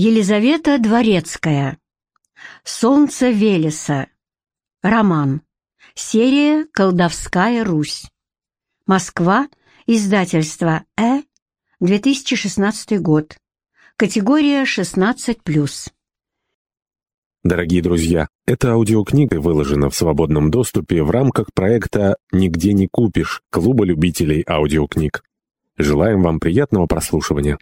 Елизавета Дворецкая. Солнце Велеса. Роман. Серия «Колдовская Русь». Москва. Издательство «Э». 2016 год. Категория 16+. Дорогие друзья, эта аудиокнига выложена в свободном доступе в рамках проекта «Нигде не купишь» Клуба любителей аудиокниг. Желаем вам приятного прослушивания.